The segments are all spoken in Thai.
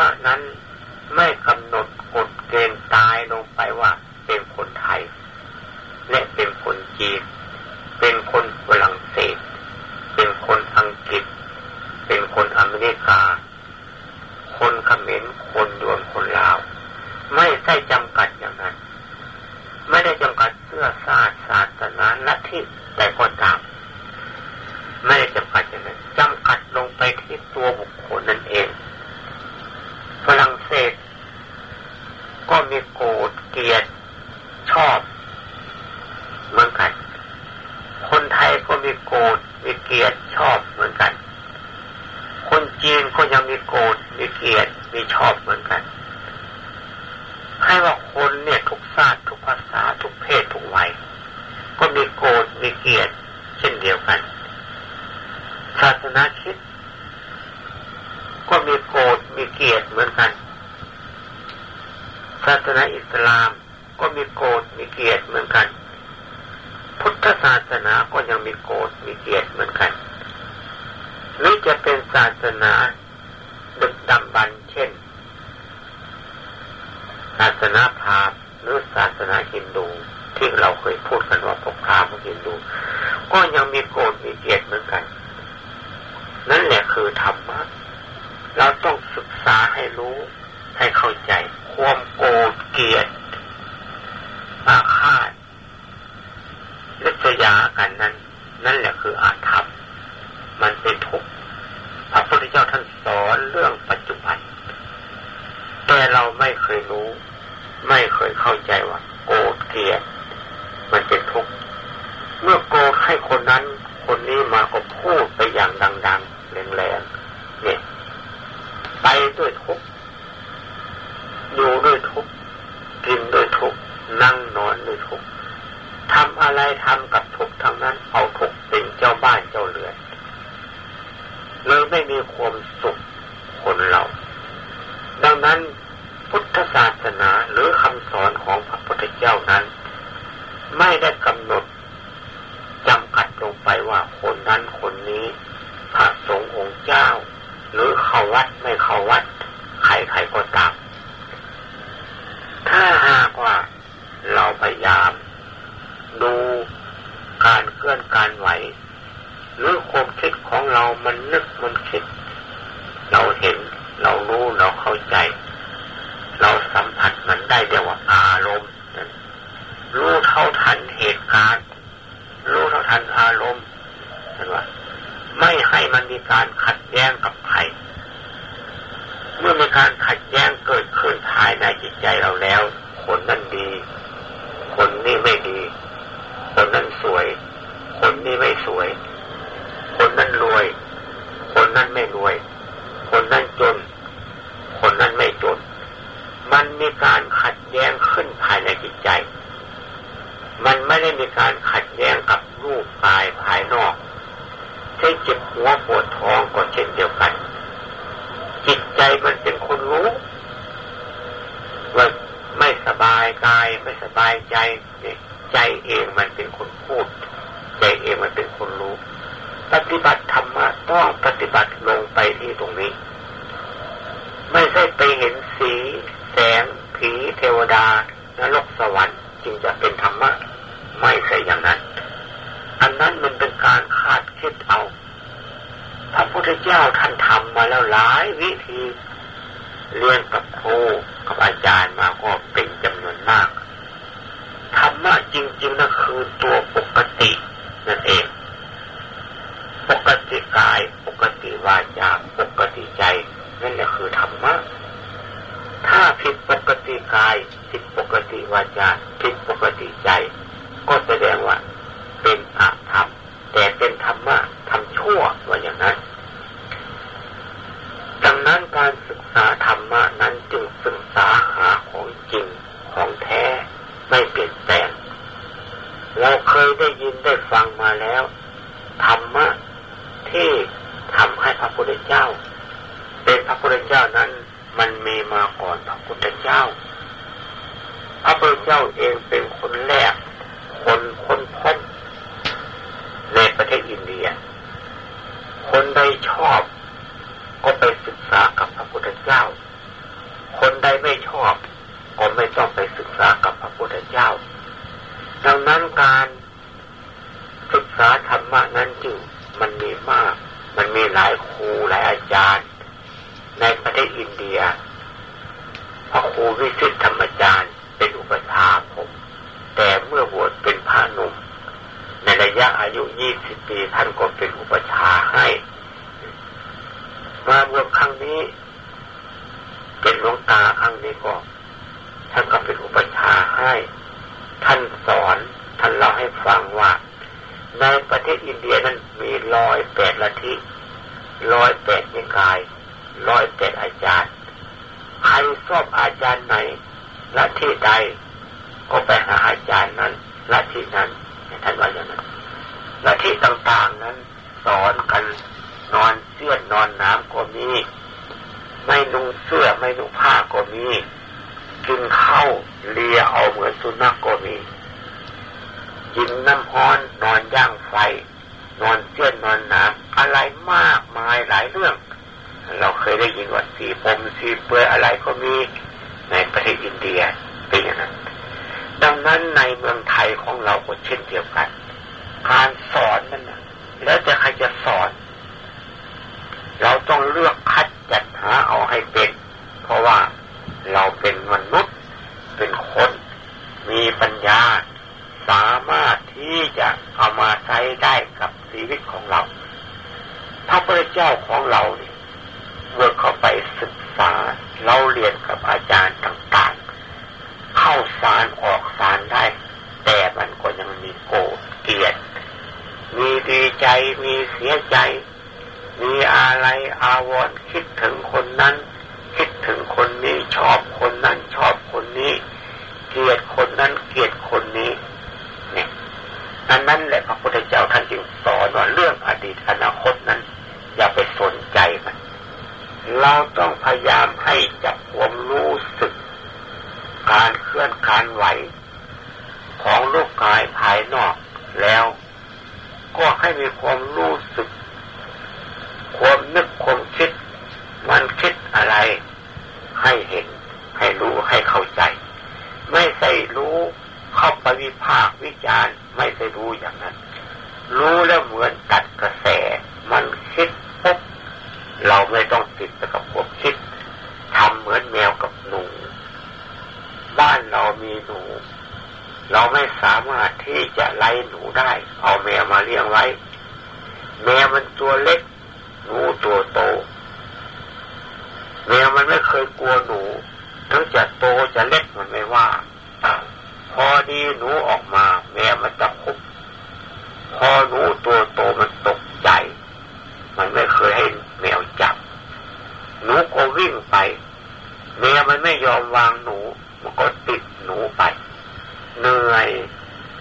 มะนั้นไม่กำหนดกฎเกณฑ์ตายลงไปว่า เป็นคนไทย และเป็นคนจีน เป็นคนฝรั่งเศส เป็นคนอังกฤษ เป็นคนอเมริกา คนเขมรคนยวนคนลาว ไม่ใช่จำกัดอย่างนั้น ไม่ได้จำกัดเสื้อชาติศาสนาลัทธิแต่ก็ตามไม่ได้จำกัดอย่างนั้นจำกัดลงไปที่ตัวบุคคลนั่นเองฝรั่งเศส ก็มีโกรธเกลียดชอบเหมือนกัน คนไทยก็มีโกรธมีเกลียดชอบเหมือนกัน คนจีนก็ยังมีโกรธมีเกลียดมีชอบเหมือนกัน ให้ว่าคนเนี่ยทุกชาติทุกภาษาทุกเพศทุกวัยก็มีโกรธมีเกลียดเช่นเดียวกัน ศาสนาคิดก็มีโกรธมีเกลียดเหมือนกันาสนาอิสลามก็มีโกรธมีเกลียดเหมือนกัน พุทธศาสนาก็ยังมีโกรธมีเกลียดเหมือนกันหรือจะเป็นศาสนาดึกดำบรรเช่น ศาสนาพราหมณ์หรือศาสนาฮินดูที่เราเคยพูดกันว่าพวกพราหมณ์ฮินดู ก็ยังมีโกรธมีเกลียดเหมือนกัน นั่นแหละคือธรรมะเราต้องศึกษาให้รู้ให้เข้าใจ ความโกรธเกลียดอาฆาตลิษยากันนั้น นั่นแหละคืออาธรรมมันเป็นทุกข์พระพุทธเจ้าท่านสอนเรื่องปัจจุบัน แต่เราไม่เคยรู้ ไม่เคยเข้าใจว่า โกรธเกลียดมันเป็นทุกข์เมื่อโกรธให้คนนั้น คนนี้มาก็พูดไปอย่างดัง ๆ เทวดานรกสวรรค์จึงจะเป็นธรรมะ ไม่ใช่อย่างนั้น อันนั้นมันเป็นการคาดคิดเอาพระพุทธเจ้าท่านทำมาแล้วหลายวิธีเรียนกับครูกับอาจารย์มาก็เป็นจำนวนมากธรรมะจริงๆนั่นคือตัวปกตินั่นเอง ปกติกาย ปกติวาจาปกติใจนั่นแหละคือธรรมะ ถ้าผิดปกติกาย ผิดปกติวาจา ผิดปกติใจ ก็แสดงว่า เป็นอาธรรม แต่เป็นธรรมะทำชั่วว่าอย่างนั้น ดังนั้นการศึกษาธรรมะนั้นจึงศึกษาหาของจริงของแท้ไม่เปลี่ยนแปลง เราเคยได้ยินได้ฟังมาแล้ว ธรรมะที่ทำให้พระพุทธเจ้า เป็นพระพุทธเจ้านั้น มันมีมาก่อนพระพุทธเจ้า พระพุทธเจ้าเองเป็นคนแรก คนคนพบในประเทศอินเดีย คนใดชอบก็ไปศึกษากับพระพุทธเจ้า คนใดไม่ชอบ ก็ไม่ต้องไปศึกษากับพระพุทธเจ้า ดังนั้นการศึกษาธรรมะนั้นจึงมันมีมาก มันมีหลายครูหลายอาจารย์ ในประเทศอินเดียพระครูวิสิตธรรมจารย์เป็นอุปชาผม แต่เมื่อบวชเป็นพระหนุ่ม ในระยะอายุยี่สิบปีท่านก็เป็นอุปชาให้มาบวชครั้งนี้ เป็นหลวงตาครั้งนี้ก็ท่านก็เป็นอุปชาให้ ท่านสอนท่านเล่าให้ฟังว่า ในประเทศอินเดียนั้นมีร้อยแปดละทิร้อยแปดนิกาย ร้อยแปดอาจารย์ ใครชอบอาจารย์ไหนละที่ใด ก็ไปหาอาจารย์นั้นละที่นั้นท่านว่าอย่างนั้นละที่ต่างๆนั้น สอนกันนอนเสื้อนอนน้ำก็มีไม่นุ่งเสื้อไม่นุ่งผ้าก็มีกินข้าวเลียเอาเหมือนสุนัขก็มียินน้ำฮ้อนนอนย่างไฟ นอนเสื้อนอนน้ำอะไรมากมายหลายเรื่อง เราเคยได้ยินว่าสีปมสีเปื่อยอะไรก็มีในประเทศอินเดียเป็นอย่างนั้น ดังนั้นในเมืองไทยของเราก็เช่นเดียวกัน การสอนนั่นแล้วจะใครจะสอน เราต้องเลือกคัดจัดหาเอาให้เป็น เพราะว่าเราเป็นมนุษย์เป็นคนมีปัญญา สามารถที่จะเอามาใช้ได้กับชีวิตของเราพระพุทธเจ้าของเราเนี่ย เมื่อเข้าไปศึกษาเราเรียนกับอาจารย์ต่างๆ เข้าสารออกสารได้ แต่มันก็ยังมีโกรธเกลียด มีดีใจมีเสียใจ มีอะไรอาวรคิดถึงคนนั้น คิดถึงคนนี้ชอบคนนั้นชอบคนนี้ เกลียดคนนั้นเกลียดคนนี้เนี่ยนั่นนั่นแหละพระพุทธเจ้าท่านจึงสอนว่าเรื่องอดีตอนาคตนั้น อย่าไปสนใจมัน เราต้องพยายามให้จับความรู้สึก การเคลื่อนการไหว ของลูกกายภายนอกแล้ว ก็ให้มีความรู้สึก ความนึกความคิด มันคิดอะไร ให้เห็น ให้รู้ให้เข้าใจ ไม่ใช่รู้เข้าไปวิพากวิจารณ์ไม่ใช่รู้อย่างนั้น รู้แล้วเหมือนตัดกระแส เราไม่ต้องติดกับความคิดทำเหมือนแมวกับหนู บ้านเรามีหนู เราไม่สามารถที่จะไล่หนูได้ เอาแมวมาเลี้ยงไว้ แมวมันตัวเล็ก หนูตัวโต แมวมันไม่เคยกลัวหนูทั้งจะโตจะเล็กมันไม่ว่า พอดีหนูออกมา แมวมันจะคุบพอหนูตัวโตมันตกใจ มันไม่เคยให้ หนูก็วิ่งไปแมวมันไม่ยอมวางหนู มันก็ติดหนูไป เหนื่อย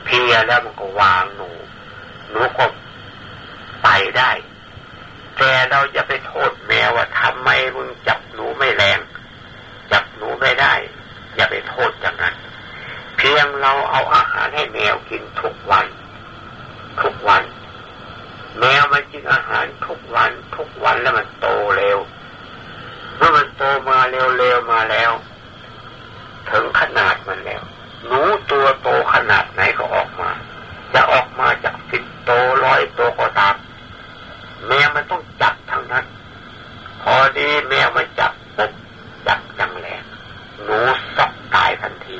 เพียแล้วมันก็วางหนู หนูก็ไปได้ แต่เราจะไปโทษแมวว่าทำไมมึงจับหนูไม่แรง จับหนูไม่ได้ อย่าไปโทษอย่างนั้น เพียงเราเอาอาหารให้แมวกินทุกวัน ทุกวัน แมวมันกินอาหารทุกวัน ทุกวันแล้วมันโตเร็ว เมื่อมันโตมาเร็วๆมาแล้ว ถึงขนาดมันแล้ว หนูตัวโตขนาดไหนก็ออกมา จะออกมาจากสิบโตร้อยโตก็ตามแมวมันต้องจับทางนั้น พอดีแมวมันจับปุ๊บจับจังแหลงหนูสับตายทันที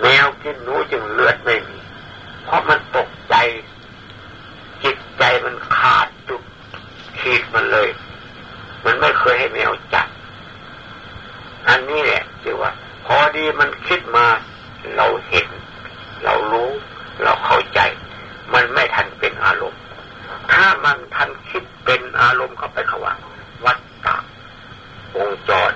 แมวกินหนูจึงเลือดไม่มี เพราะมันตกใจ จิตใจมันขาดจุดขีดมันเลย มันไม่เคยให้แมวจับ อันนี้แหละคือว่า พอดีมันคิดมาเราเห็น เรารู้ เราเข้าใจ มันไม่ทันเป็นอารมณ์ ถ้ามันทันคิดเป็นอารมณ์เข้าไปขว่าวัตตะวงจร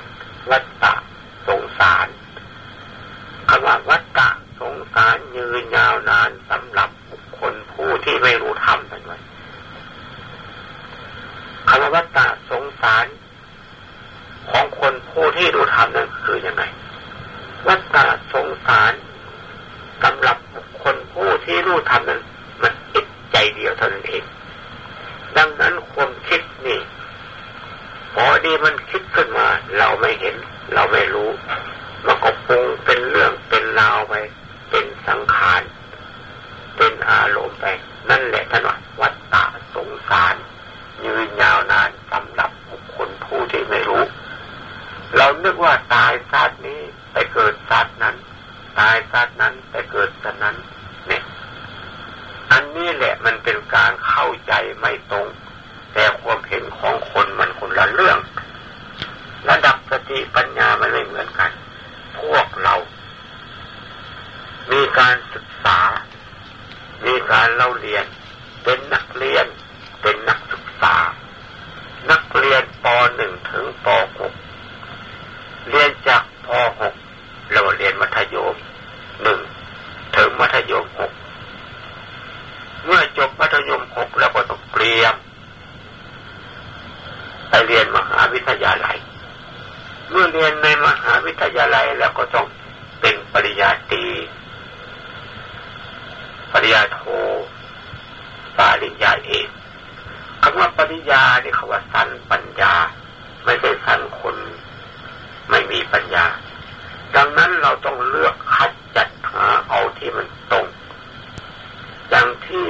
ที่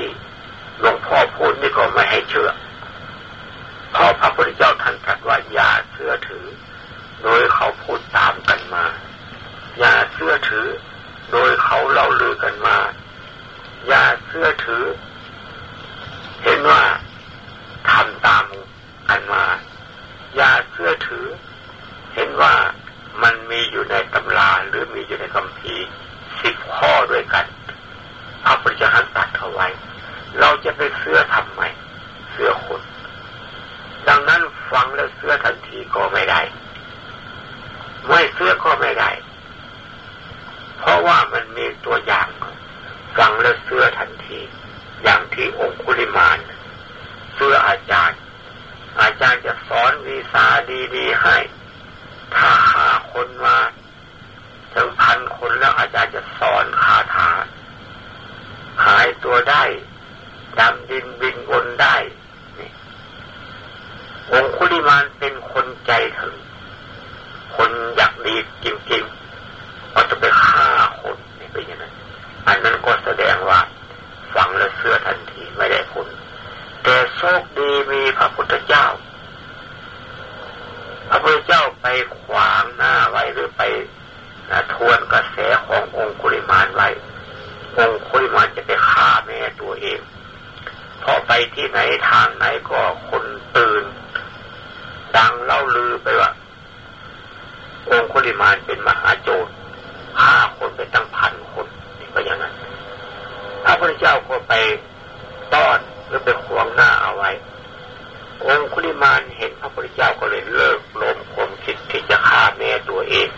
หลวงพ่อพูดนี่ก็ไม่ให้เชื่อเพราะพระพุทธเจ้าท่านตรัสว่าอย่าเชื่อถือ โดยเขาพูดตามกันมา อย่าเชื่อถือ โดยเขาเล่าลือกันมา อย่าเชื่อถือ เห็นว่าทำตามกันมา อย่าเชื่อถือ เห็นว่ามันมีอยู่ในตำราหรือมีอยู่ในคำพีสิบข้อด้วยกันพระพุทธเจ้าตัด เอาไว้ เราจะไปเสื้อทำไมเสื้อคนดังนั้นฟังแล้วเสื้อทันทีก็ไม่ได้ ไม่เสื้อก็ไม่ได้ เพราะว่ามันมีตัวอย่าง ฟังแล้วเสื้อทันที อย่างที่องคุลิมานเสื้ออาจารย์ อาจารย์จะสอนวีสาดีๆให้ถ้าหาคนมาถึงพันคนแล้วอาจารย์จะสอนคาถาหาย ตัวได้ดำดินบินวนได้องคุลิมานเป็นคนใจถึง คนอยากดีจริงๆก็จะไปฆ่าคนนี่เป็นอย่างนั้น อันนั้นก็แสดงว่าฟังแล้วเสื้อทันทีไม่ได้ผล แต่โชคดีมีพระพุทธเจ้า พระพุทธเจ้าไปขวางหน้าไว้หรือไปทวนกระแสขององคุลิมานไว้ องคุยมันจะไปฆ่าแม่ตัวเองเพอไปที่ไหนทางไหนก็คนตื่น ดังเล่าลือไปว่าองคุลิมานเป็นมหาโจรฆ่าคนไปตั้งพันคนนี่ก็อย่างนั้นพระพุทธเจ้าก็ไปต้อนหรือไปขวงหน้าเอาไว้ องคุลิมานเห็นพระพุทธเจ้าก็เลยเลิกลมความคิดที่จะฆ่าแม่ตัวเอง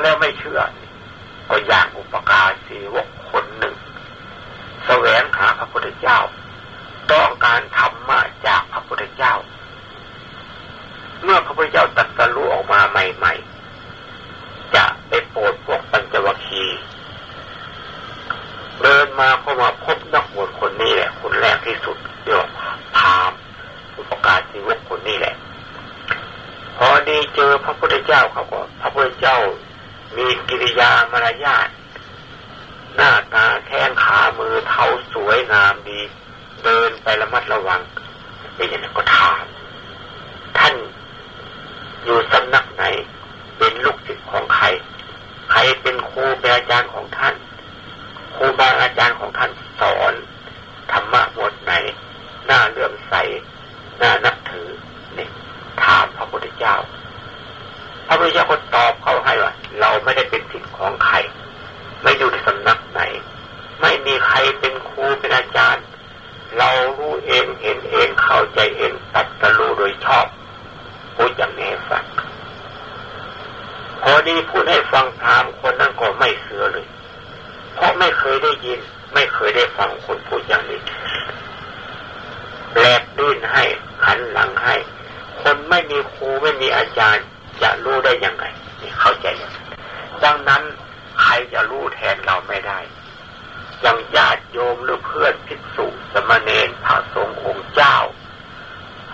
แล้วไม่เชื่อ ก็อย่างอุปการสีวกคนหนึ่งสแสวงหาพระพุทธเจ้า ต้องการธรรมะจากพระพุทธเจ้า เมื่อพระพุทธเจ้าตัดสรู้ออกมาใหม่ๆ จะไปโปรดพวกปัญจวัคคีย์เดินมาเข้ามาพบนักบวชคนนี้แหละคนแรกที่สุดเรียกพามอุปการชีวิตคนนี้แหละ พอดีเจอพระพุทธเจ้าเขาก็พระพุทธเจ้า มีกิริยามารยาทหน้าตาแข้งขามือเท้าสวยงามดี เดินไประมัดระวังเป็นอย่างนั้นก็ถาม ท่านอยู่สำนักไหน เป็นลูกศิษย์ของใคร ใครเป็นครูเป็นอาจารย์ของท่าน ครูบาอาจารย์ของท่านสอนธรรมะหมดไหน หน้าเลื่อมใส หน้านับถือเนี่ยถามพระพุทธเจ้า ระพุทธเจ้าก็ตอบเขาให้ว่าเราไม่ได้เป็นศิษย์ของใคร ไม่อยู่ในสำนักไหน ไม่มีใครเป็นครูเป็นอาจารย์ เรารู้เองเห็นเองเข้าใจเองตัดสรู้โดยชอบพูดอย่างนี้ฟังพอดีพูดให้ฟังพรามคนนั้นก็ไม่เสือเลย เพราะไม่เคยได้ยิน ไม่เคยได้ฟังคนพูดอย่างนี้แลกดิ้นให้ขันหลังให้ คนไม่มีครูไม่มีอาจารย์ จะรู้ได้ยังไงนี่เข้าใจยังดังนั้นใครจะรู้แทนเราไม่ได้ยังญาติโยมหรือเพื่อนภิกษุสมณเณรพระสงฆ์องค์เจ้า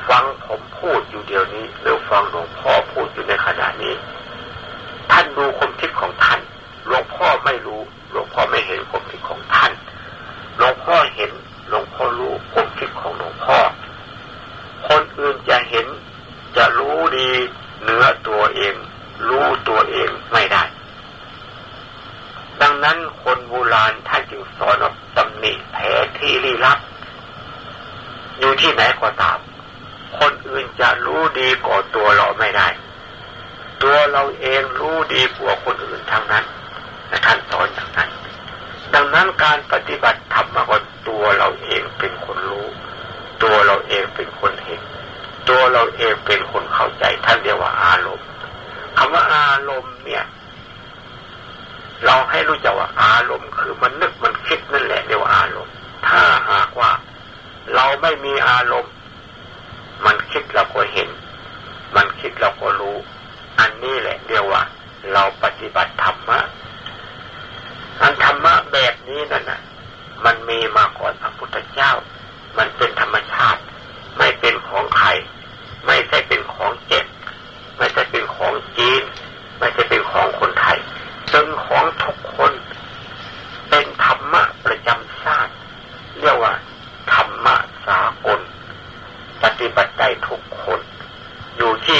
ฟังผมพูดอยู่เดี๋ยวนี้หรือฟังหลวงพ่อพูดอยู่ในขณะนี้ ท่านดูความคิดของท่านหลวงพ่อไม่รู้หลวงพ่อไม่เห็นความคิดของท่านหลวงพ่อเห็นหลวงพ่อรู้ความคิดของหลวงพ่อ คนอื่นจะเห็นจะรู้ดีเหนือตัวเอง รู้ตัวเองไม่ได้ ดังนั้นคนโบราณท่านจึงสอนตำหนิแผลที่ลี้ลับ อยู่ที่ไหน ก็ตาม คนอื่นจะรู้ดีกว่าตัวเราไม่ได้ ตัวเราเองรู้ดีกว่าคนอื่นทั้งนั้นท่านสอนอย่างนั้น ดังนั้นการปฏิบัติธรรมก็ตัวเราเองเป็นคนรู้ ตัวเราเองเป็นคนเห็น ตัวเราเองเป็นคนเข้าใจท่านเรียกว่าอารมณ์คำว่าอารมณ์เนี่ย เราให้รู้จักว่าอารมณ์ คือมันนึกมันคิดนั่นแหละเรียกว่าอารมณ์ ถ้าหากว่า เราไม่มีอารมณ์มันคิดเราก็เห็น มันคิด เราก็รู้ อันนี้แหละเรียกว่า เราปฏิบัติธรรมะอันธรรมะแบบนี้นั่นน่ะ มันมีมาก่อนพระพุทธเจ้า มันเป็นธรรมชาติ ไม่เป็นของใคร ไม่ใช่เป็นของเจ็บไม่ใช่เป็นของจีน ไม่ใช่เป็นของคนไทยเป็นของ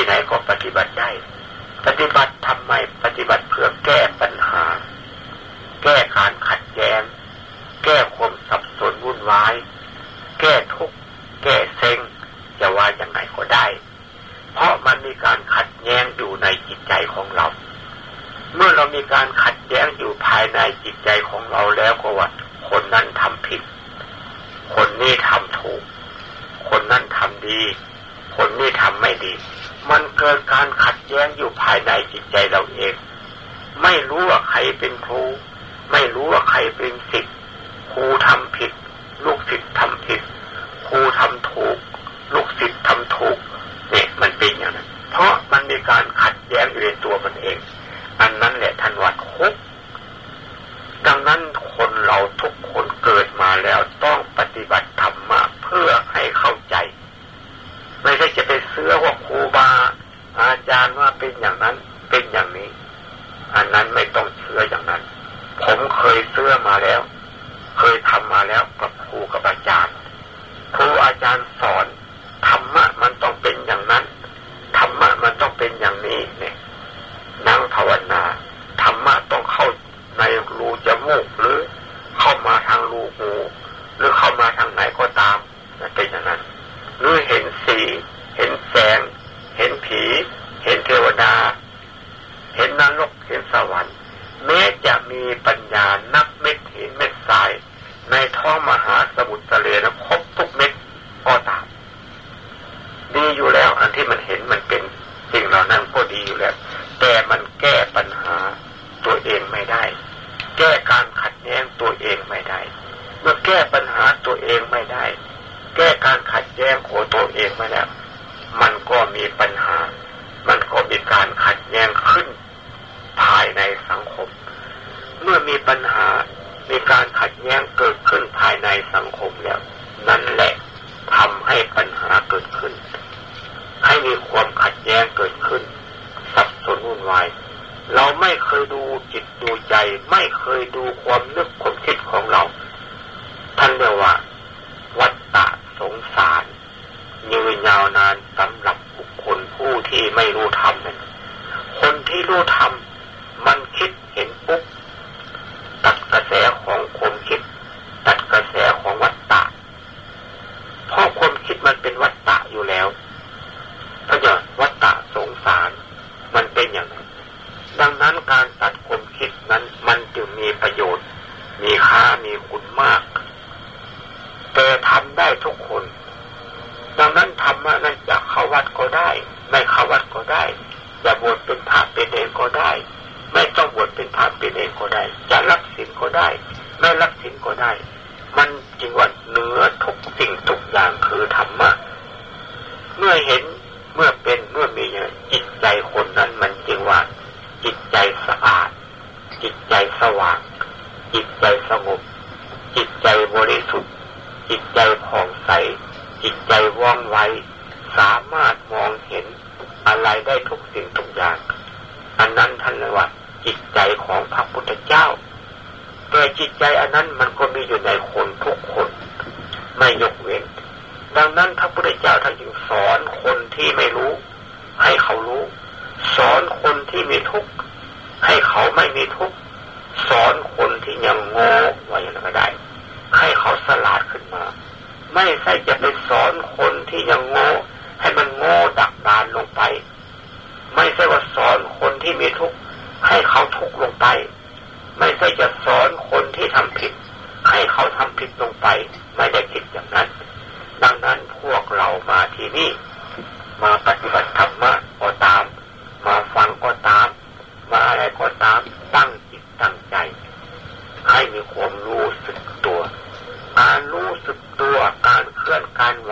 ไหนก็ปฏิบัติได้ ปฏิบัติทำไมปฏิบัติเพื่อแก้ปัญหา แก้การขัดแย้ง แก้ความสับสนวุ่นวาย แก้ทุกข์แก้เซ็งจะว่าอย่างไรก็ได้ เพราะมันมีการขัดแย้งอยู่ในจิตใจของเรา เมื่อเรามีการขัดแย้งอยู่ภายในจิตใจของเราแล้วก็ว่า คนนั้นทำผิด คนนี้ทำถูก คนนั้นทำดี คนนี้ทำไม่ดี มันเกิดการขัดแย้งอยู่ภายในจิตใจเราเอง ไม่รู้ว่าใครเป็นครู ไม่รู้ว่าใครเป็นศิษย์ครูทำ ที่ไม่รู้ธรรมคนที่รู้ธรรม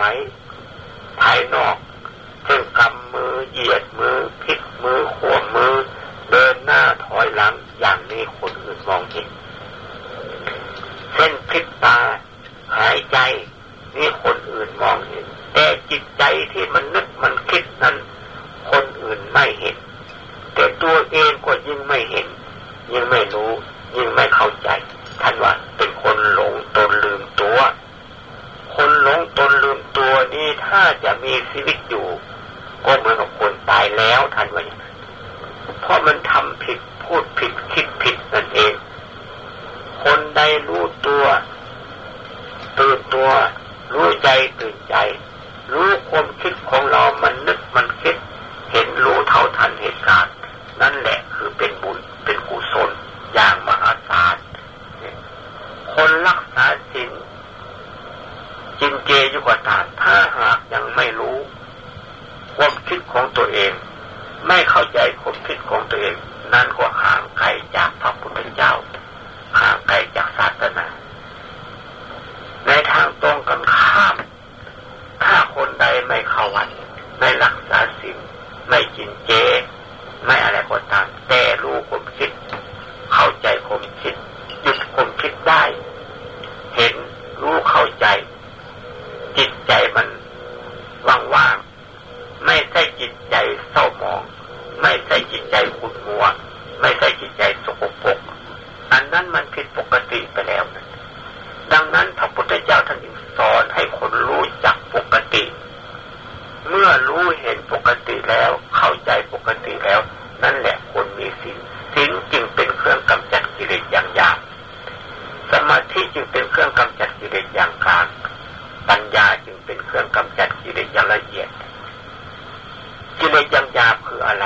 ายภายนอกเครื่องกำมือเหยียดมือพลิกมือขวมมือ เดินหน้าถอยหลังอย่างนี้คนอื่นมองเห็นเช่นพลิกตาหายใจนี่คนอื่นมองเห็น แต่จิตใจที่มันนึกมันคิดนั้น คนอื่นไม่เห็น แต่ตัวเองก็ยิ่งไม่เห็น ยิ่งไม่รู้ ยิ่งไม่เข้าใจท่านว่า ถ้าจะมีชีวิตอยู่ ก็เหมือนกับคนตายแล้วท่านว่าอย่างนั้นเพราะมันทำผิดพูดผิดคิดผิดนั่นเอง คนใดรู้ตัวตื่นตัว รู้ใจตื่นใจ รู้ความคิดของเรามันนึกมันคิด เห็นรู้เท่าทันเหตุการณ์ นั่นแหละคือเป็นบุญเป็นกุศลอย่างมหาศาลคนรักษาศีลจินเจยุกตาถ้าหา ยังไม่รู้ความคิดของตัวเอง ไม่เข้าใจความคิดของตัวเอง นั่นก็ห่างไกลจากพระพุทธเจ้าห่างไกลจากศาสนา ในทางตรงกันข้าม ถ้าคนใดไม่เข้าวัดไม่รักษาศีลไม่กินเจ ไม่อะไรก็ตามแต่รู้ ปกติไปแล้วนะดังนั้นพระพุทธเจ้าท่านจึงสอนให้คนรู้จักปกติ เมื่อรู้เห็นปกติแล้ว เข้าใจปกติแล้ว นั่นแหละคนมีสิ่งสิ่งจึงเป็นเครื่องกำจัดกิเลสอย่างหยาบสมาธิจึงเป็นเครื่องกำจัดกิเลสอย่างกลางปัญญาจึงเป็นเครื่องกำจัดกิเลสอย่างละเอียดกิเลสอย่างหยาบคืออะไร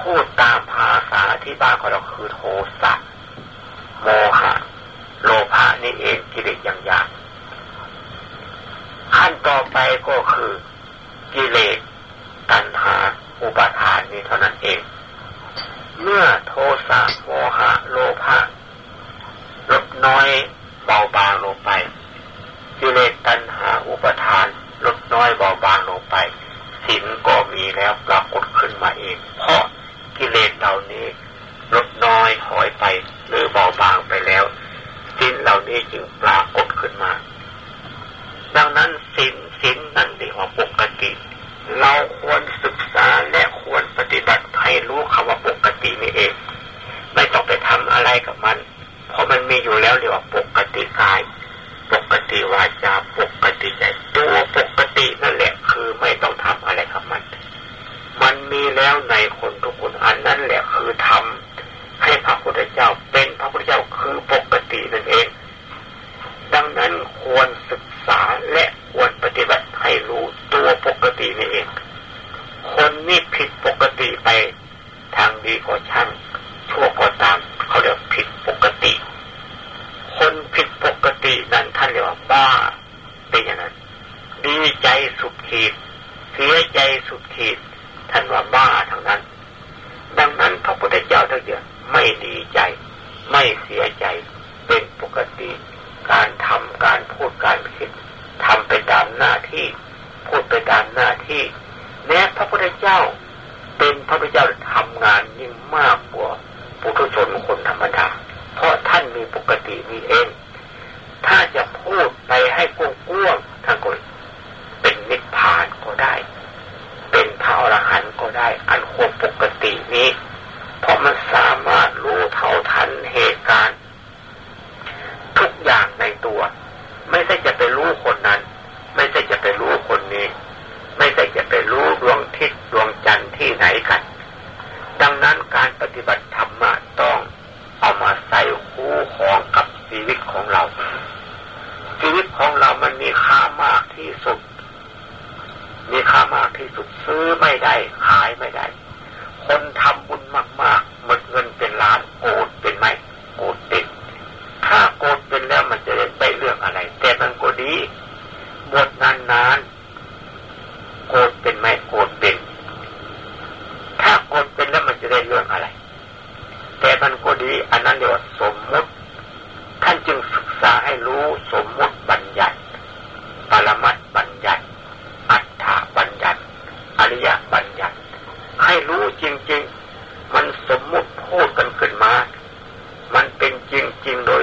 พูดตามภาษาที่บ้านของเราคือโทสะโมหะโลภะนี่เองกิเลสอย่างหยาบขั้น ต่อไปก็คือกิเลสตัณหาอุปาทานนี่เท่านั้นเอง เมื่อโทสะโมหะโลภะลดน้อยเบาบางลงไป กิเลสตัณหาอุปทานลดน้อยเบาบางลงไปสินก็มีแล้วปรากฏขึ้นมาเอง เพราะกิเลสเหล่านี้ลดน้อยหอยไปหรือเบาบางไปแล้วสินเหล่านี้จึงปรากฏขึ้นมา ดังนั้น สินสินนั่นเรียกว่าปกติ เราควรศึกษาและควรปฏิบัติให้รู้คำว่าปกตินี่เอง ไม่ต้องไปทำอะไรกับมัน เพราะมันมีอยู่แล้วเรียกว่าปกติกาย ปกติวาจาปกติใจตัวปกตินั่นแหละคือไม่ต้องทำอะไรกับมัน มันมีแล้วในคนทุกคนอันนั้นแหละคือทำให้พระพุทธเจ้าเป็นพระพุทธเจ้าคือปกตินั่นเอง ดังนั้นควรศึกษาและ ควรปฏิบัติให้รู้ตัวปกตินี่เอง คนนี่ผิดปกติไปทางดีก็ช่างชั่วก็ตามเขาเรียกผิดปกติ คนผิดปกตินั้นท่านเรียกว่าบ้าเป็นอย่างนั้นดีใจสุดขีดเสียใจสุดขีดท่านว่าบ้าทั้งนั้น ดังนั้นพระพุทธเจ้าทั้งเดียวไม่ดีใจ ไม่เสียใจเป็นปกติ การทำการพูดการคิด ทำไปตามหน้าที่ พูดไปตามหน้าที่แม้พระพุทธเจ้า เป็นพระพุทธเจ้าทำงานยิ่งมากกว่าปุถุชนคนธรรมดาเพราะท่านมีปกติมีเอง ถ้าจะพูดไปให้กว้างๆท่านก็เป็นนิพพานก็ได้ เป็นพระอรหันต์ก็ได้ อันควบปกตินี้ เพราะมันสามารถรู้เท่าทันเหตุการณ์ ทุกอย่างในตัว ไม่ใช่จะไปรู้คนนั้น ไม่ใช่จะไปรู้คนนี้ ไม่ใช่จะไปรู้ดวงทิศดวงจันทร์ที่ไหนกัน ดังนั้นการปฏิบัติธรรมะต้องเอามาใส่คู่ของกับชีวิตของเรา ชีวิตของเรามันมีค่ามากที่สุด มีค่ามากที่สุดซื้อไม่ได้ขายไม่ได้ คนทำบุญมากๆหมดเงินเป็นล้านโกรธเป็นไหมโกรธเป็นถ้าโกรธเป็นแล้วมัน อะไร แต่มันก็ดีบทนานๆโกรธเป็นไหมโกรธเป็น ถ้าโกรธเป็นแล้วมันจะได้เรื่องอะไร แต่มันก็ดี อันนั้นเรียกว่าสมมติ ท่านจึงศึกษาให้รู้สมมติบัญญัติ ปรมัตบัญญัติ อัฏฐบัญญัติ อริยบัญญัติ ให้รู้จริง ๆ มันสมมุติพูดกันขึ้นมา มันเป็นจริง ๆ โดย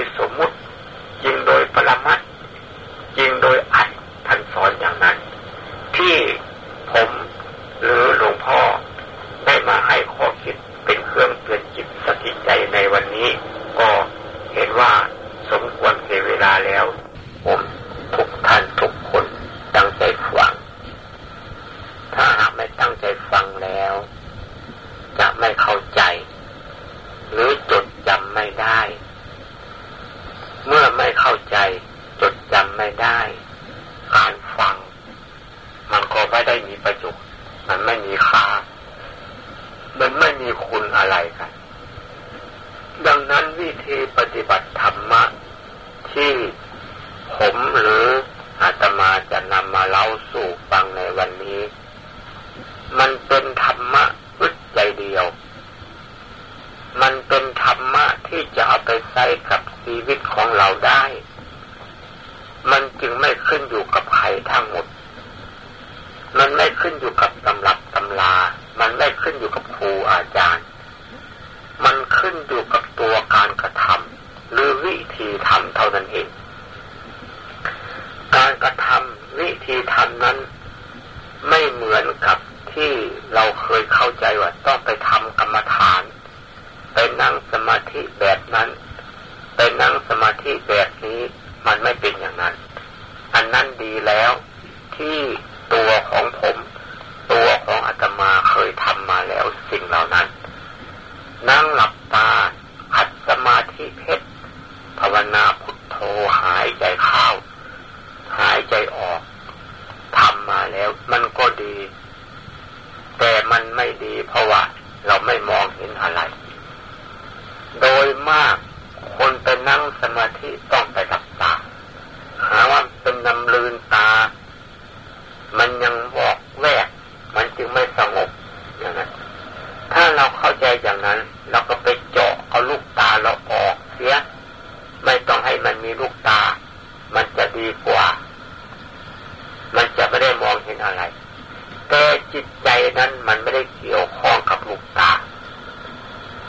แต่จิตใจนั้นมันไม่ได้เกี่ยวข้องกับลูกตา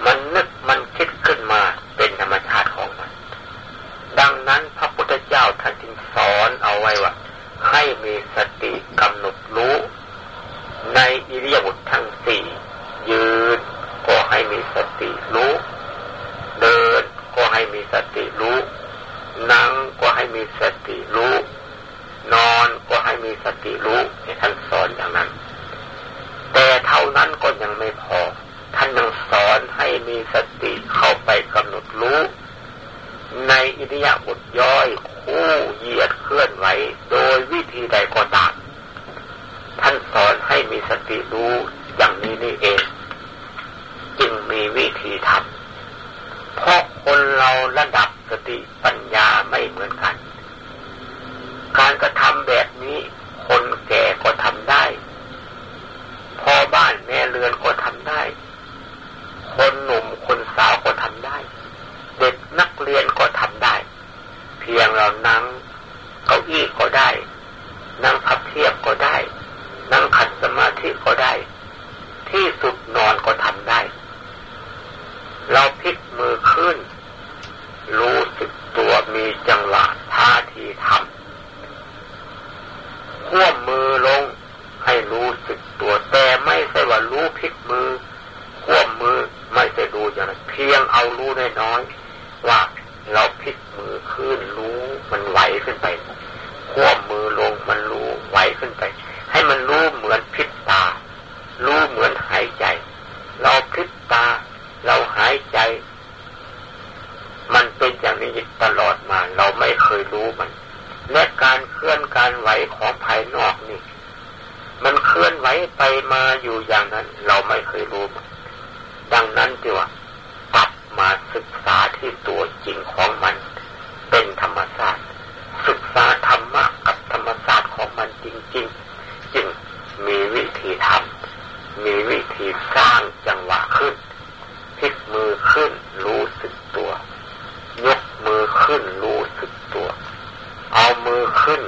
มันนึกมันคิดขึ้นมาเป็นธรรมชาติของมัน ดังนั้นพระพุทธเจ้าท่านจึงสอนเอาไว้ว่า ให้มีสติกำหนดรู้ ในอิริยาบถทั้งสี่ยืนก็ให้มีสติรู้ เดินก็ให้มีสติรู้ นั่งก็ให้มีสติรู้ นอนก็ให้มีสติรู้ท่านสอนอย่างนั้นานั้นก็ยังไม่พอ ท่านยังสอนให้มีสติเข้าไปกำหนดรู้ ในอิริยาบถย่อยคู่เหยียดเคลื่อนไหวโดยวิธีใดก็ตามท่านสอนให้มีสติรู้อย่างนี้นี่เอง จึงมีวิธีทำเพราะคนเราระดับสติปัญญาไม่เหมือนกัน การกระทำแบบนี้ คนแก่ก็ทำได้ ม่เรือนก็ทำได้ คนหนุ่มคนสาวก็ทำได้ เด็กนักเรียนก็ทำได้ เพียงเรานั่งเก้าอี้ก็ได้ นั่งพับเทียบก็ได้ นั่งขัดสมาธิก็ได้ ที่สุดนอนก็ทำได้ เราพลิกมือขึ้น รู้สึกตัวมีจังหวะท่าทีทำขั้วมือลง ให้รู้สึกตัวแต่ไม่ใช่ว่ารู้พลิกมือขั้วมือไม่จะดูอย่างนั้นเพียงเอารู้น้อยๆว่าเราพลิกมือขึ้นรู้มันไหวขึ้นไปขั้วมือลงมันรู้ไหวขึ้นไป ให้มันรู้เหมือนพิษตา รู้เหมือนหายใจ เราพิษตา เราหายใจ มันเป็นอย่างนี้ตลอดมา เราไม่เคยรู้มันและการเคลื่อนการไหวของภายนอกนี่ มันเคลื่อนไหวไปมาอยู่อย่างนั้น เราไม่เคยรู้ ดังนั้นจึงว่ากลับมาศึกษาที่ตัวจริงของมัน เป็นธรรมชาติศึกษาธรรมะกับธรรมชาติของมันจริง ๆ จึงมีวิธีทำมีวิธีสร้างจังหวะขึ้นพลิกมือขึ้นรู้สึกตัว ยกมือขึ้นรู้สึกตัว เอามือขึ้น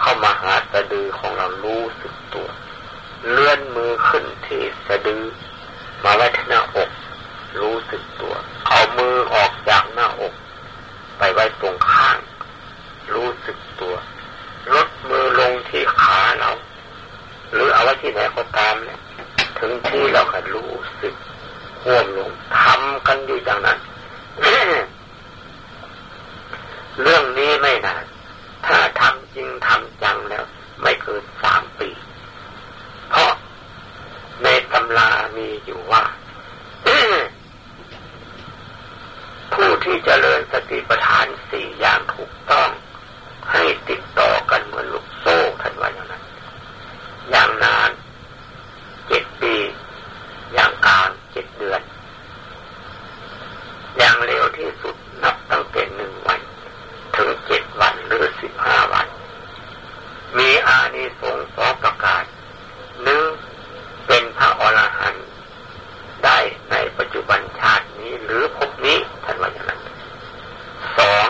เข้ามาหา สะดือของเรารู้สึกตัว เลื่อนมือขึ้นที่สะดือ มาไว้ที่หน้าอก รู้สึกตัว เอามือออกจากหน้าอก ไปไว้ตรงข้าง รู้สึกตัวลดมือลงที่ขาเรา หรือเอาไว้ที่ไหนก็ตามเนี่ยถึงที่เราก็รู้สึกห่วมลงทำกันอยู่อย่างนั้น เรื่องนี้ไม่นานถ้าทำจริงทำจังแล้ว ไม่เกินสามปี เพราะในตำรามีอยู่ว่า ผู้ที่เจริญสติปัฏฐานสี่อย่างถูกต้อง ให้ติดต่อกันเหมือนลูกโซ่ท่านว่าอย่างนั้น อย่างนานเจ็ดปี อย่างกลางเจ็ดเดือน อย่างเร็ว มีอานิสงส์องประกาศหนึ่งเป็นพระอรหันต์ได้ในปัจจุบันชาตินี้หรือภพนี้ท่านว่าอย่างนั้นสอง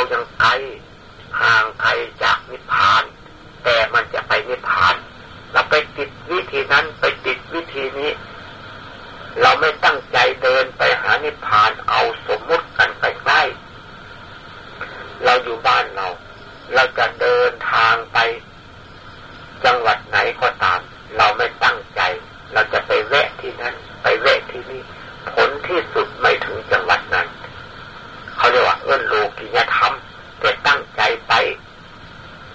ายังไกลห่างไกลจากนิพพาน แต่มันจะไปนิพพานเราไปติดวิธีนั้นไปติดวิธีนี้ เราไม่ตั้งใจเดินไปหานิพพานเอาสมมุติกันไปใกล้เราอยู่บ้านเรา เราจะเดินทางไป จังหวัดไหนก็ตาม เราไม่ตั้งใจ เราจะไปแวะที่นั้น ไปแวะที่นี้ผลที่สุด โลกียธรรมแต่ตั้งใจไป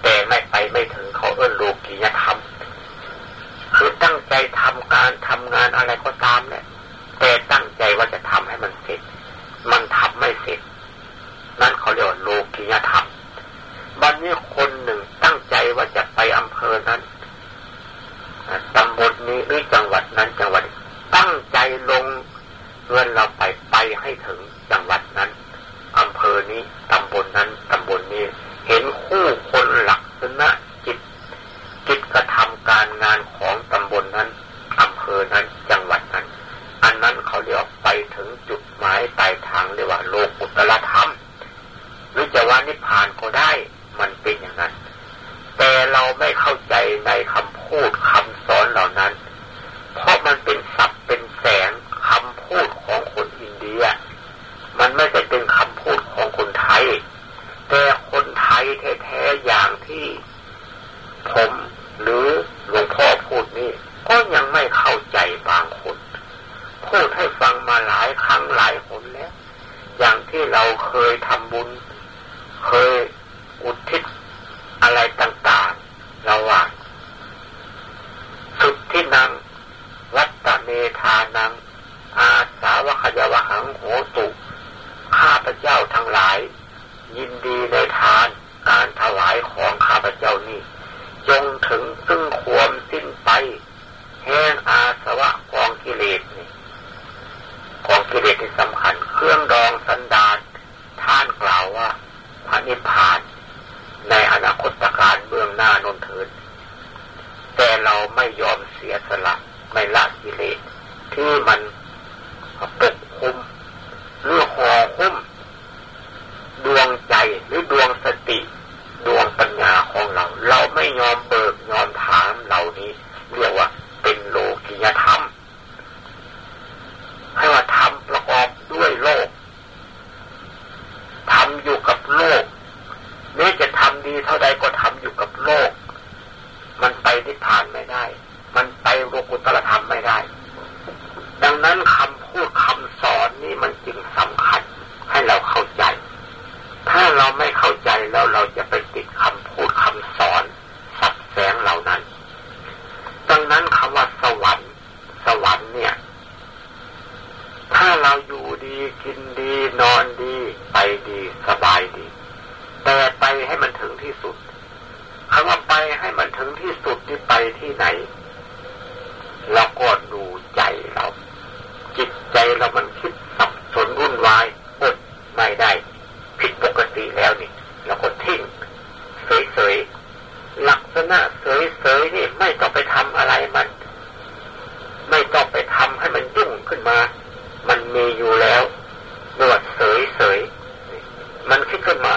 แต่ไม่ไปไม่ถึงเขาเอื้นโลกียธรรมคือตั้งใจทำการทำงานอะไรก็ตามเนี่ยแต่ตั้งใจว่าจะทำให้มันเสร็จ มันทำไม่เสร็จ นั่นเขาเรียกว่าโลกียธรรมบันนี้คนหนึ่งตั้งใจว่าจะไปอำเภอนั้นตำบลนี้หรือจังหวัดนั้นจังหวัด ตั้งใจลงเงินเราไปไปให้ถึงจังหวัด อนี้ตำบลนนั้นตำบลนนี้ เห็นคู่คนหลักษณะจิตจิตกระทำการงานของตำบลนนั้นอำเภอนั้นจังหวัดนั้น อันนั้นเขาเรียกไปถึงจุดหมายปลายทางเรียกว่าโลกุตละธรรมหรือจะว่านิพพานก็ได้มันเป็นอย่างนั้น แต่เราไม่เข้าใจในคำพูดคำสอนเหล่านั้น เพราะมันเป็นศัพท์เป็นแสงคำพูดของคนอินเดีย ย แต่คนไทยแท้ๆอย่างที่ ผมหรือหลวงพ่อพูดนี่ก็ยังไม่เข้าใจบางคนพูดให้ฟังมาหลายครั้งหลายคนแล้ว อย่างที่เราเคยทำบุญ เคยอุทิศอะไรต่างๆระหว่างสุดที่นังวัตตเมธานัง อาสาวขยวหังโหตุ ข้าพเจ้าทั้งหลา ยินดีในทานการถวายของข้าพเจ้านี่จงถึงซึ่งความสิ้นไปแห่งอาสวะกองกิเลสนี่กองกิเลสที่สำคัญ เครื่องดองสันดานท่านกล่าวว่าพระนิพพาน ในอนาคตการเบื้องหน้านนเถิดแต่เราไม่ยอมเสียสละไม่ละกิเลสที่มันปกคุมหรือห่อคุ้มดวงใจหรือดวงสติดวงปัญญาของเรา เรา ไม่ยอมเบิกยอมถามเหล่านี้ เรียกว่าเป็นโลกิยธรรมให้ว่าทำประกอบด้วยโลกทำอยู่กับโลกแม้จะทำดีเท่าใดก็ทำอยู่กับโลก มันไปนิพพานไม่ได้ มันไปโลกุตรธรรมไม่ได้ ดังนั้นคำพูดคำสอนนี่มันจึงสำคัญให้เราเข้าใจ ถ้าเราไม่เข้าใจแล้วเราจะไปติดคำพูดคำสอน สับแสงเหล่านั้น ดังนั้นคำว่าสวรรค์ สวรรค์เนี่ย ถ้าเราอยู่ดี กินดีนอนดี ไปดีสบายดี แต่ไปให้มันถึงที่สุดคำว่าไปให้มันถึงที่สุดที่ไปที่ไหนเราก็ดูใจเรา จิตใจเรามันคิดสับสนวุ่นวายอดไม่ได้ ผิดปกติแล้วนี่เราก็ทิ้งเสยๆลักษณะเสยๆนี่ไม่ต้องไปทำอะไรมัน ไม่ต้องไปทำให้มันยุ่งขึ้นมา มันมีอยู่แล้ว นวดเสยๆมันคิดขึ้นมา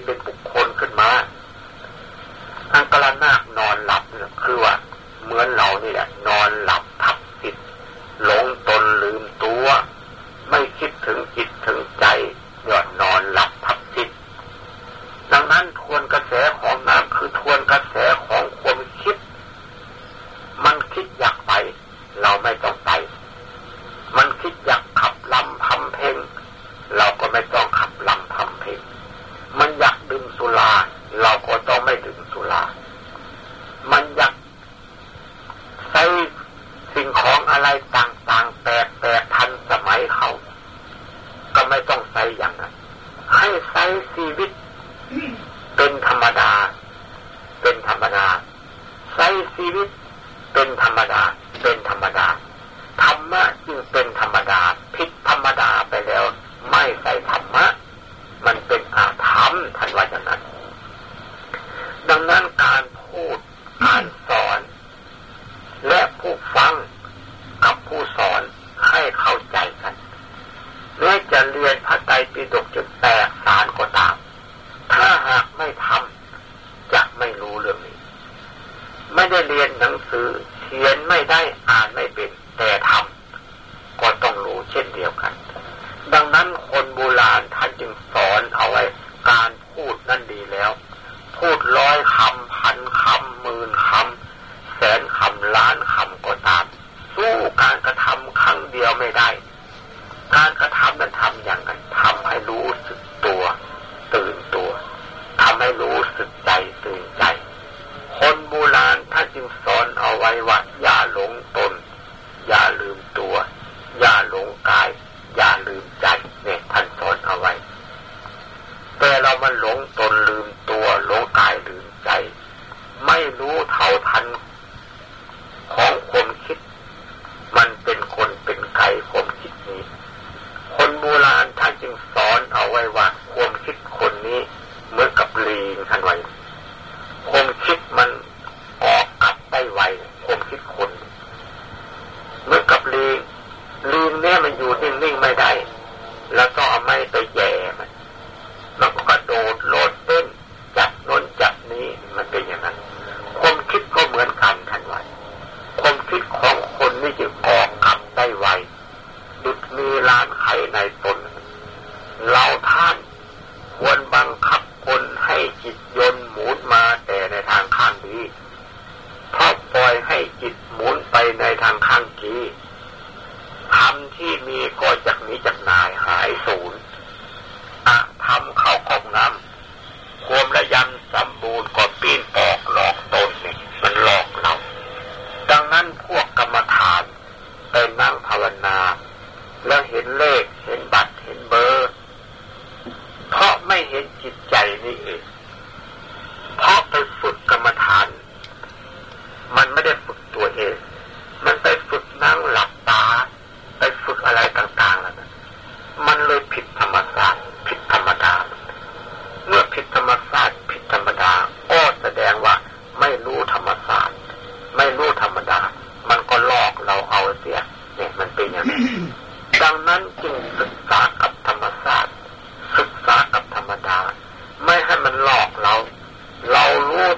เ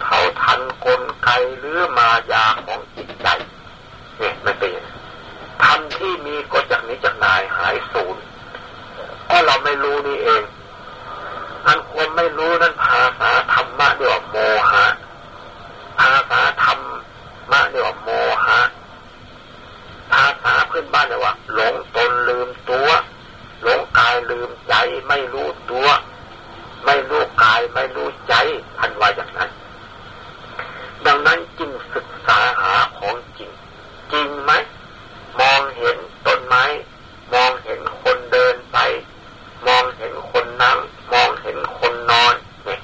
เท่าทันกลไกหรือมายาของจิตใจเนี่ยมันเป็นทำที่มีก็จากนี้จากนายหายสูญก็เราไม่รู้นี่เองอันควรไม่รู้นั้นภาษาธรรมะเรียกว่าโมหะภาษาธรรมะเรียกว่าโมหะภาษาพื้นบ้านเรียกว่า หลงตนลืมตัว หลงกายลืมใจไม่รู้ตัว ไม่รู้กายไม่รู้ใจทันว่าอย่างนั้น ดังนั้นจึงศึกษาหาของจริง จริงไหม มองเห็นต้นไม้ มองเห็นคนเดินไป มองเห็นคนนั่งมองเห็นคนนอนเนี่ย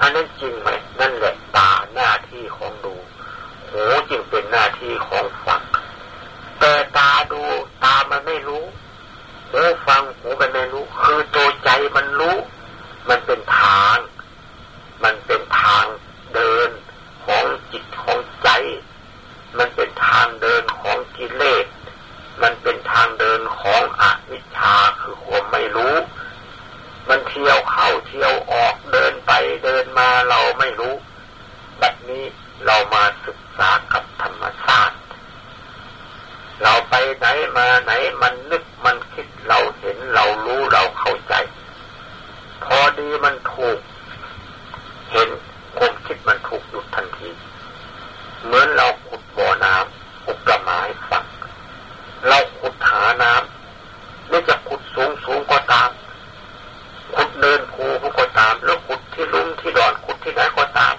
อันนั้นจริงไหม นั่นแหละตาหน้าที่ของดูหูจึงเป็นหน้าที่ของฟังแต่ตาดูตามันไม่รู้หูฟังหูมันไม่รู้ คือตัวใจมันรู้ มันเป็นทาง มันเป็นทางเดินของจิตของใจ มันเป็นทางเดินของกิเลส มันเป็นทางเดินของอวิชชาคือความไม่รู้ มันเที่ยวเข้าเที่ยวออกเดินไปเดินมาเราไม่รู้ บัดนี้เรามาศึกษากับธรรมชาติ เราไปไหนมาไหนมันนึกมันคิดเราเห็นเรารู้เราเข้าใจ พอดีมันถูก เห็นความคิดมันถูกหยุดทันที เหมือนเราขุดบ่อน้ำ เราขุดหาน้ำไม่จะขุดสูงสูงก็ตาม ขุดเดินภูก็ตาม แล้วขุดที่ลุ่มที่ดอนขุดที่ไหนก็ตาม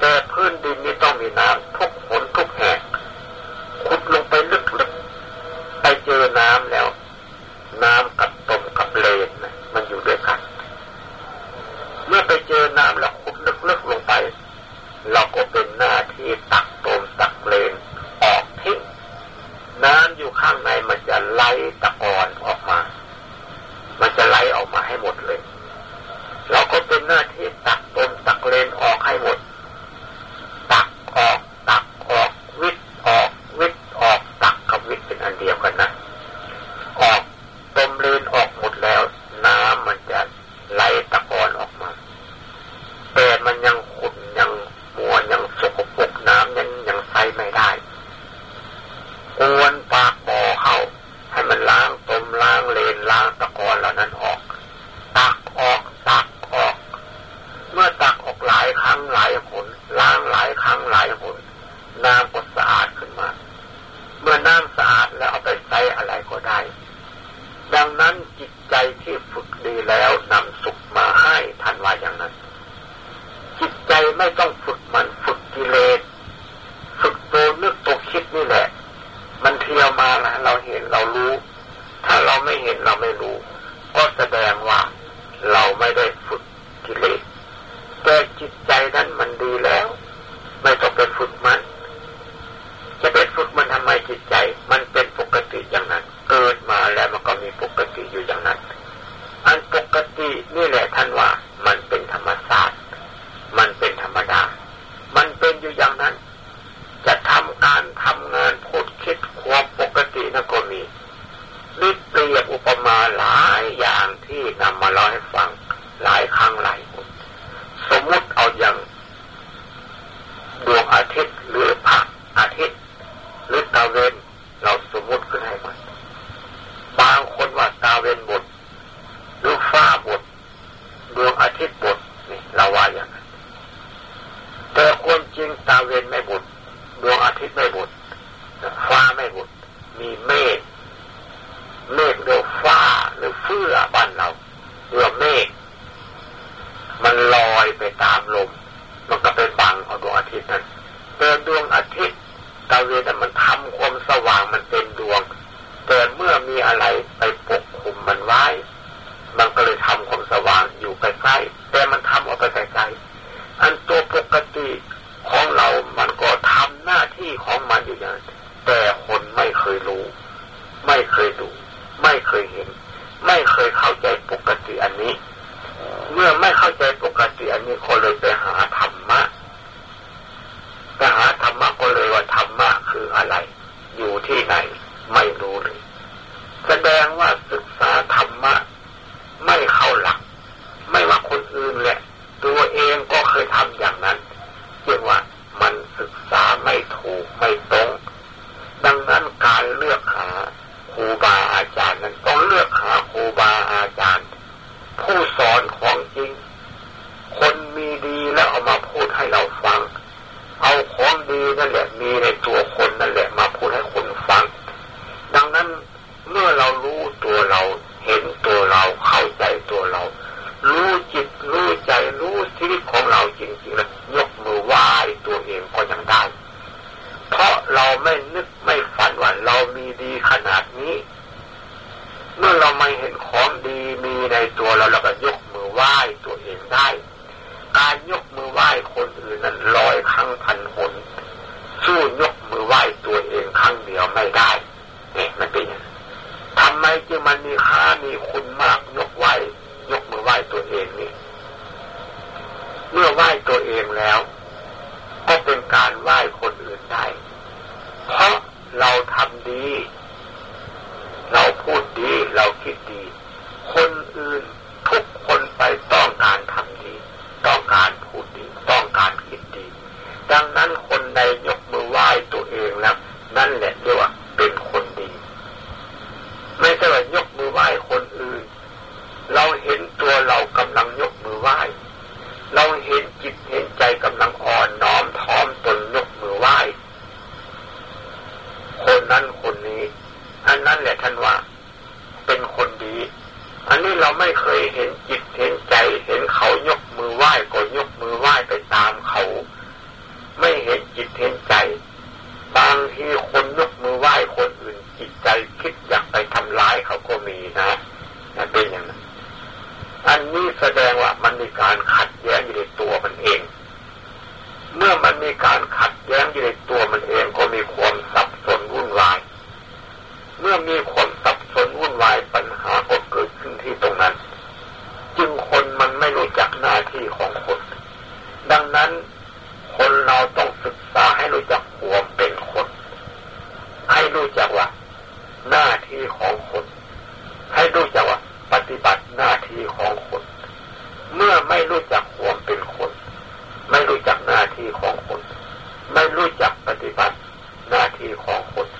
แต่พื้นดินนี่ต้องมีน้ำทุกหนทุกแห่งขุดลงไปลึกๆไปเจอน้ำ